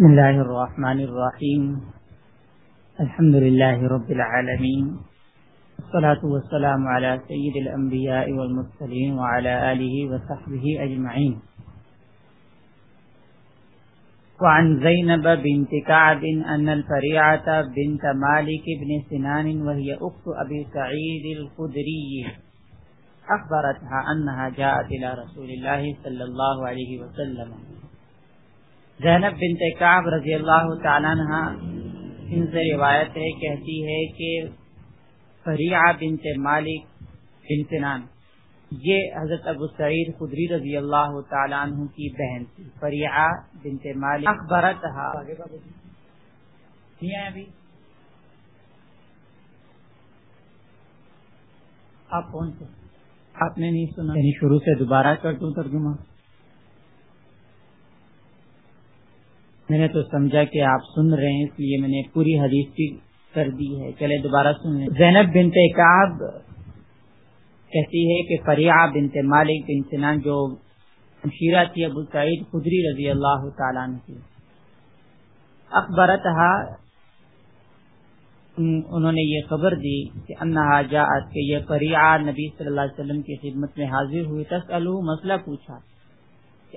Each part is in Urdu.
بسم الله الرحمن الرحيم. الحمد لله رب العالمين. الصلاة والسلام على سيد الأنبياء والمرسلين وعلى آله وصحبه أجمعين. وعن زينب بنت كعب أن الفريعة بنت مالك بن سنان وهي أخت أبي سعيد الخدري أخبرتها أنها جاءت إلى رسول الله صلى الله عليه وسلم. زینب بنت کعب رضی اللہ تعالیٰ عنہ ان سے روایت ہے، کہتی ہے کہ فریعہ بنت مالک بن سنان یہ حضرت ابو سعید خدری رضی اللہ تعالیٰ عنہ کی بہن تھی۔ فریعہ بنت مالک اخبرت ابھی آپ کون سے آپ نے نہیں سنا۔ یعنی شروع سے دوبارہ کر دوں ترجمہ۔ میں نے تو سمجھا کہ آپ سن رہے ہیں، اس لیے میں نے پوری حدیث کی کر دی ہے۔ چلے دوبارہ سن لیں۔ زینب بنت کعب کہتی ہے کہ فریع بنت مالک بن سنان جو شیرہ تھی ابو سعید خدری رضی اللہ تعالیٰ عنہ کی۔ اکبرت انہوں نے یہ خبر دی کہ انہا جاءت کہ یہ فریع نبی صلی اللہ علیہ وسلم کی خدمت میں حاضر ہوئی تسألو، مسئلہ پوچھا۔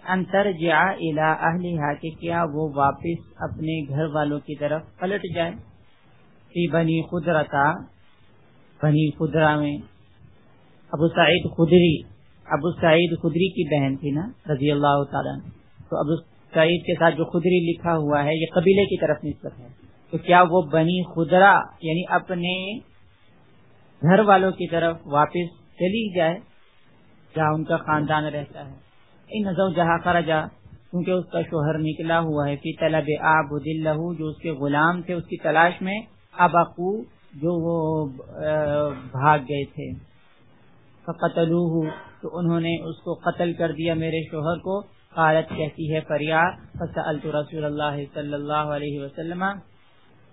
انتر جا الا اہلیہ کہ کیا وہ واپس اپنے گھر والوں کی طرف پلٹ جائے فی بنی خدرتا، بنی خدرا میں ابو سعید خدری، ابو سعید خدری کی بہن تھی نا، رضی اللہ تعالیٰ تو ابو سعید کے ساتھ جو خدری لکھا ہوا ہے، یہ قبیلے کی طرف نسبت ہے۔ تو کیا وہ بنی خدرا یعنی اپنے گھر والوں کی طرف واپس چلی جائے، جہاں ان کا خاندان رہتا ہے؟ جہاں خرجا کیونکہ اس کا شوہر نکلا ہوا ہے، فی طلب آب جو اس کے غلام تھے، اس کی تلاش میں ابقو جو وہ بھاگ گئے تھے۔ قتل تو انہوں نے اس کو قتل کر دیا میرے شوہر کو۔ قالت، کہتی ہے فریاد رسول اللہ صلی اللہ علیہ وسلم۔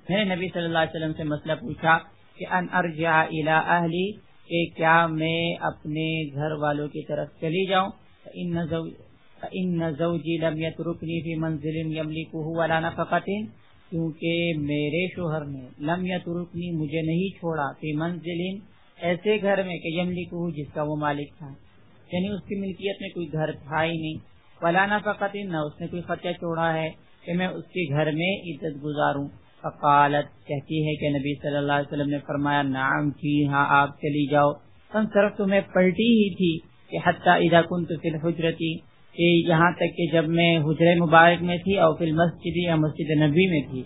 میں نے نبی صلی اللہ علیہ وسلم سے مسئلہ پوچھا کہ ان ارجع الى اہلی، کہ کیا میں اپنے گھر والوں کی طرف چلی جاؤں؟ ان زوجی لم يتركني في منزل يملكه ولا نفقه کیونکہ میرے شوہر نے لم يتركني، مجھے نہیں چھوڑا فی منزل ایسے گھر میں کہ یملکه جس کا وہ مالک تھا۔ یعنی اس کی ملکیت میں کوئی گھر تھا ہی نہیں۔ ولا نفقه نہ اس نے کوئی خرچہ چھوڑا ہے کہ میں اس کے گھر میں عزت گزاروں۔ فقالت، کہتی ہے کہ نبی صلی اللہ علیہ وسلم نے فرمایا، نعم جی ہاں آپ چلی جاؤ۔ صرف تمہیں پلٹی ہی تھی۔ کہ حتیٰ ادا کن تو فل حجرتی کہ یہاں تک کہ جب میں حجر مبارک میں تھی اور فل مسجد یا مسجد نبی میں تھی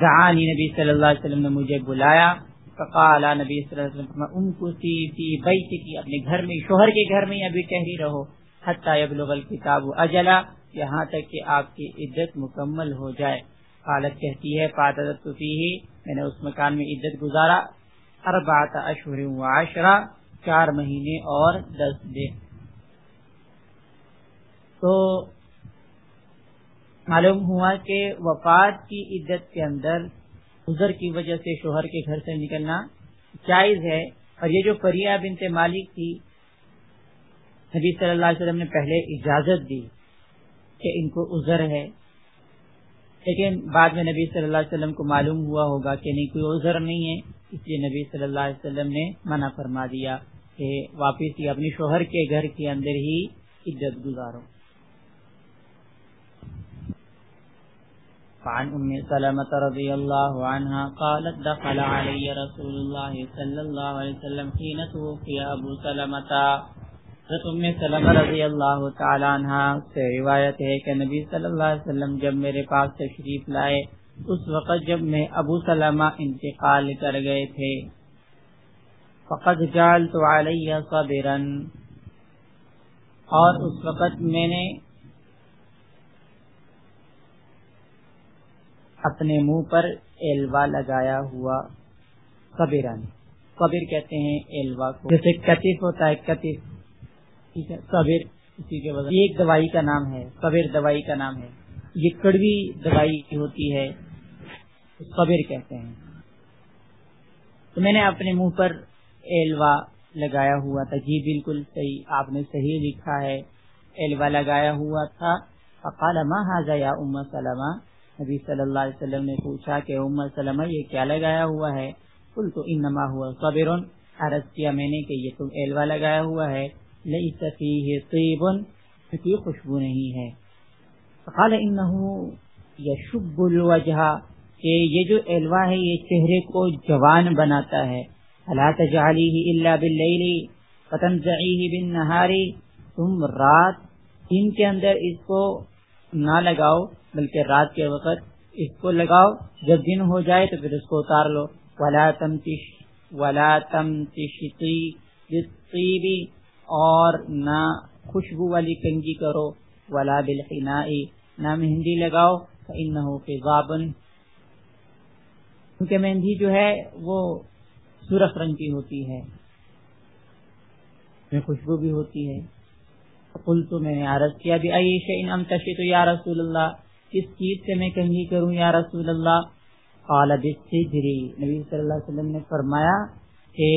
جہانی نبی صلی اللہ علیہ وسلم نے مجھے بلایا فقال نبی صلی اللہ علیہ وسلم ان کو سی فی بیت کی اپنے گھر میں، شوہر کے گھر میں ابھی ٹہری رہو، حتیٰ یبلغ الکتاب اجلا، یہاں تک کہ آپ کی عزت مکمل ہو جائے۔ حالت کہتی ہے فاتدت فیہ، میں نے اس مکان میں عزت گزارا، اربعت اشہر و عشرہ، چار مہینے اور دس دن۔ تو معلوم ہوا کہ وفات کی عدت کے اندر گزر کی وجہ سے شوہر کے گھر سے نکلنا جائز ہے اور یہ جو پریا بنت مالک تھی نبی صلی اللہ علیہ وسلم نے پہلے اجازت دی کہ ان کو عذر ہے۔ لیکن بعد میں نبی صلی اللہ علیہ وسلم کو معلوم ہوا ہوگا کہ نہیں، کوئی عذر نہیں ہے۔ اس لیے نبی صلی اللہ علیہ وسلم نے منع فرما دیا کہ واپس ہی اپنی شوہر کے گھر کے اندر ہی عزت گزارو۔ فعن ام سلمة رضي الله عنها قالت دخل علي رسول الله صلى الله عليه وسلم حين توفي ابو سلمة. حضرت ام سلمہ رضی اللہ تعالی عنہ سے روایت ہے کہ نبی صلی اللہ علیہ وسلم جب میرے پاس تشریف لائے، اس وقت جب میں ابو سلمہ انتقال کر گئے تھے۔ فقد جعلت علی صبرا۔ اور اس وقت میں نے اپنے منہ پر ایلوا لگایا ہوا صبرن صبر کہتے ہیں ایلوا کو۔ جیسے کتف ہوتا ہے، کتف۔ ٹھیک ہے اسی کے وجہ ایک دوائی کا نام ہے۔ صبر دوائی کا نام ہے۔ یہ کڑوی دوائی ہوتی ہے صبر کہتے ہیں۔ تو میں نے اپنے منہ پر ایلوا لگایا ہوا تھا۔ جی بالکل صحیح۔ آپ نے صحیح لکھا ہے۔ ایلوا لگایا ہوا تھا۔ فقال، ما هذا یا ام سلمہ نبی صلی اللہ علیہ وسلم نے پوچھا کہ ام سلمہ یہ کیا لگایا ہوا ہے؟ کل تو انما ہوا صبر۔ عرض کیا میں نے کہ یہ تم ایلوا لگایا ہوا ہے۔ لیس فیہ طیب کوئی خوشبو نہیں ہے۔ قال انہو یشب الوجہ، کہ یہ جو ایلوا ہے، یہ چہرے کو جوان بناتا ہے۔ لا تجعلیہ الا باللیل، فتنزعیہ بالنہاری تم رات دن کے اندر اس کو نہ لگاؤ۔ بلکہ رات کے وقت اس کو لگاؤ، جب دن ہو جائے تو پھر اس کو اتار لو۔ ولا تمتش، ولا تمتشی اور نہ خوشبو والی کنگی کرو۔ ولا بالحنا نہ مہندی لگاؤ۔ انہو فضابن کیونکہ مہندی جو ہے وہ سرخ رنگ کی ہوتی ہے، میں خوشبو بھی ہوتی ہے۔ کل تو میں نے عرض کیا بھی عیش ان امتشی تو یا رسول اللہ کس چیز سے میں کنگھی کروں یا رسول اللہ؟ قال بالسجری نبی صلی اللہ علیہ وسلم نے فرمایا کہ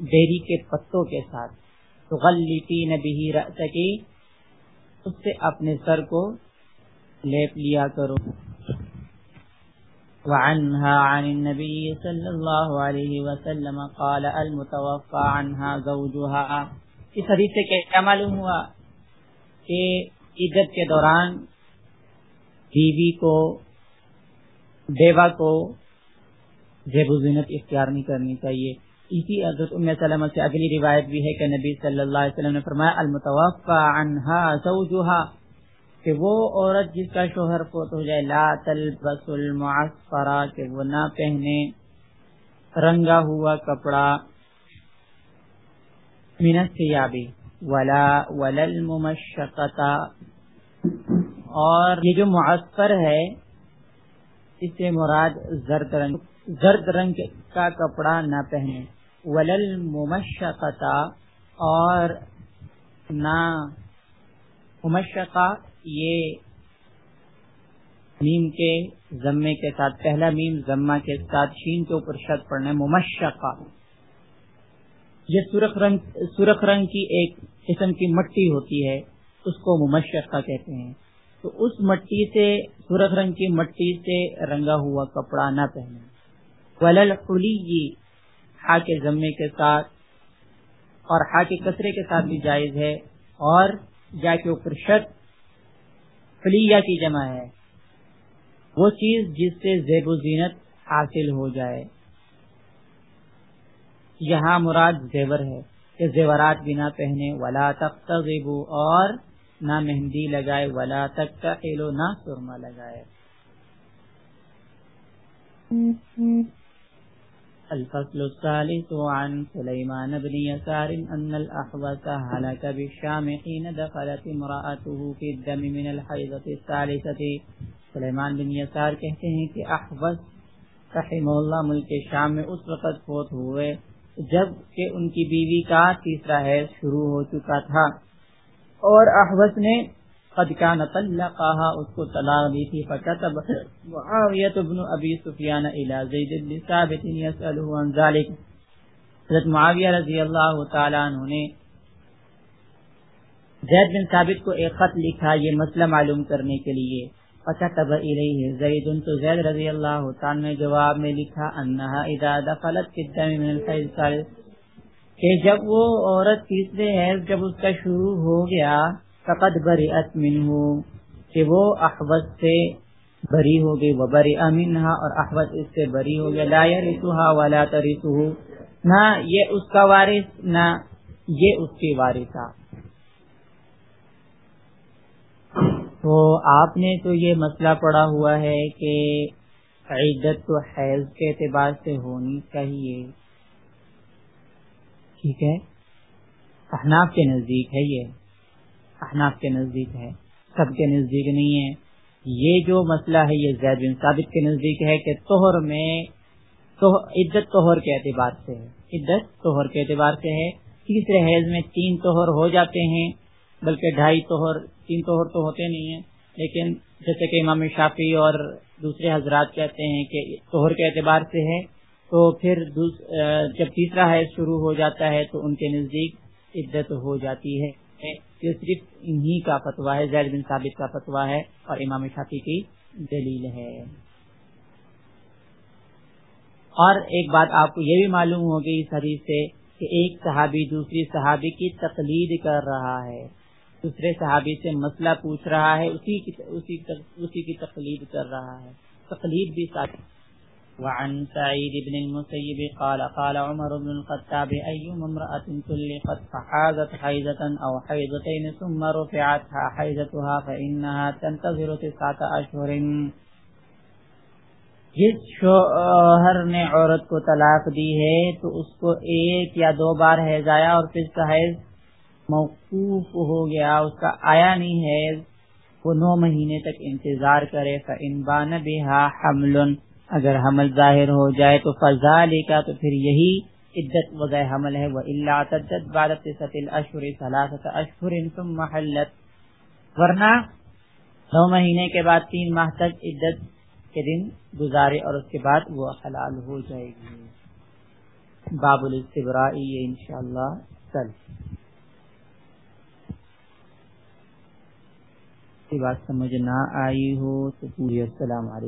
بیری کے پتوں کے ساتھ تو غلطی نبی رأسکی اس سے اپنے سر کو لیپ لیا کرو۔ وعنها عن النبي صلى الله عليه وسلم قال المتوفى عنها زوجها اس حدیث سے کیا معلوم ہوا کہ عزت کے دوران بیوی کو، بیوہ کو زیب و زینت اختیار نہیں کرنی چاہیے۔ اسی حضرت ام سلمہ سے اگلی روایت بھی ہے کہ نبی صلی اللہ علیہ وسلم نے فرمایا المتوفى عنها زوجها کہ وہ عورت جس کا شوہر فوت ہو جائے، لا تلبس المعصفرہ، کہ وہ نہ پہنے رنگا ہوا کپڑا منت سے یابی ولا ولل اور یہ جو معصفر ہے، اس سے مراد زرد رنگ زرد رنگ کا کپڑا نہ پہنے۔ ولل ممشقتا اور نہ ممشقہ، یہ میم کے ضمے کے ساتھ، پہلا میم ضمہ کے ساتھ شین کے اوپر شد پڑنا ممشقہ۔ یہ سرخ رنگ سرخ رنگ کی ایک قسم کی مٹی ہوتی ہے، اس کو ممشقہ کہتے ہیں۔ تو اس مٹی سے سرخ رنگ کی مٹی سے رنگا ہوا کپڑا نہ پہنے۔ ولل خلی ہا کے ضمے کے ساتھ اور ہا کے کچرے کے ساتھ بھی جائز ہے۔ اور جا کے اوپر شد فلیا کی جمع ہے۔ وہ چیز جس سے زیب و زینت حاصل ہو جائے۔ یہاں مراد زیور ہے کہ زیورات بھی نہ پہنے۔ ولا تک اور نہ مہندی لگائے، ولا تک کا ایلو نہ سرما لگائے۔ الفصل الثالث عن سليمان بن يسار أن الأحوث هلك بالشام حين دخلت امرأته في الدم من الحيضة الثالثة سلیمان بن یسار کہتے ہیں کہ احوث رحم اللہ ملک شام میں اس وقت فوت ہوئے جبکہ ان کی بیوی کا تیسرا حیض شروع ہو چکا تھا۔ اور احوث نے قد كان طلقها اس کو طلاق دی تھی فكتب معاویہ بن ابی سفیان الى زید بن ثابت يسأله عن ذلك حضرت معاویہ رضی اللہ تعالی عنہ نے زید بن ثابت کو ایک خط لکھا یہ مسئلہ معلوم کرنے کے لیے۔ فكتب الیہ زید، تو زید رضی اللہ تعالی نے جواب میں لکھا انها اذا دخلت في الدم من الحيض کہ جب وہ عورت تیسرے حیض جب اس کا شروع ہو گیا، فقد بری منہ، کہ وہ احوت سے بری ہو گئی، وہ بری امنہا اور احوت اس سے بری ہو گیا، لا یرسوہا ولا ترسوہ نہ یہ اس کا وارث، نہ یہ اس کی وارثہ۔ تو آپ نے تو یہ مسئلہ پڑا ہوا ہے کہ عیدت تو حیض کے اعتبار سے ہونی چاہیے۔ ٹھیک ہے؟ احناف کے نزدیک ہے یہ۔ احناف کے نزدیک ہے۔ سب کے نزدیک نہیں ہے۔ یہ جو مسئلہ ہے یہ زید بن ثابت کے نزدیک ہے کہ توہر میں عدت توہر کے اعتبار سے ہے۔ عدت توہر کے اعتبار سے ہے۔ تیسرے حیض میں تین توہر ہو جاتے ہیں، بلکہ ڈھائی توہر تین توہر تو ہوتے نہیں ہیں۔ لیکن جیسے کہ امام شافی اور دوسرے حضرات کہتے ہیں کہ توہر کے اعتبار سے ہے۔ تو پھر جب تیسرا حیض شروع ہو جاتا ہے تو ان کے نزدیک عدت ہو جاتی ہے۔ یہ صرف انہی کا فتوا ہے، زید بن ثابت کا فتوا ہے اور امام شافی کی دلیل ہے۔ اور ایک بات آپ کو یہ بھی معلوم ہوگی اس حدیث سے کہ ایک صحابی دوسری صحابی کی تقلید کر رہا ہے۔ دوسرے صحابی سے مسئلہ پوچھ رہا ہے، اسی کی، اسی اسی کی تقلید کر رہا ہے۔ تقلید بھی ساتھ وعن سعيد بن المسيب قال قال عمر بن الخطاب، أيما امرأة تلقت فحاذت حيزة أو حيزتين ثم رفعتها حيزتها فإنها تنتظر تسعة أشهر. جس شوہر نے عورت کو طلاق دی ہے تو اس کو ایک یا دو بار حیض آیا اور پھر کا حیض موقوف ہو گیا، اس کا آیا نہیں ہے وہ نو مہینے تک انتظار کرے، فَإِن بَانَ بِهَا حَمْلٌ۔ اگر حمل ظاہر ہو جائے تو فضا لے کا تو پھر یہی عدت وضع حمل ہے وہ اللہ تدت بادت ستل اشور سلاست اشور محلت ورنہ نو مہینے کے بعد تین ماہ تک عدت کے دن گزارے اور اس کے بعد وہ حلال ہو جائے گی۔ باب الاستبرائی یہ انشاءاللہ کل۔ بات سمجھ نہ آئی ہو تو پوری السلام علیکم۔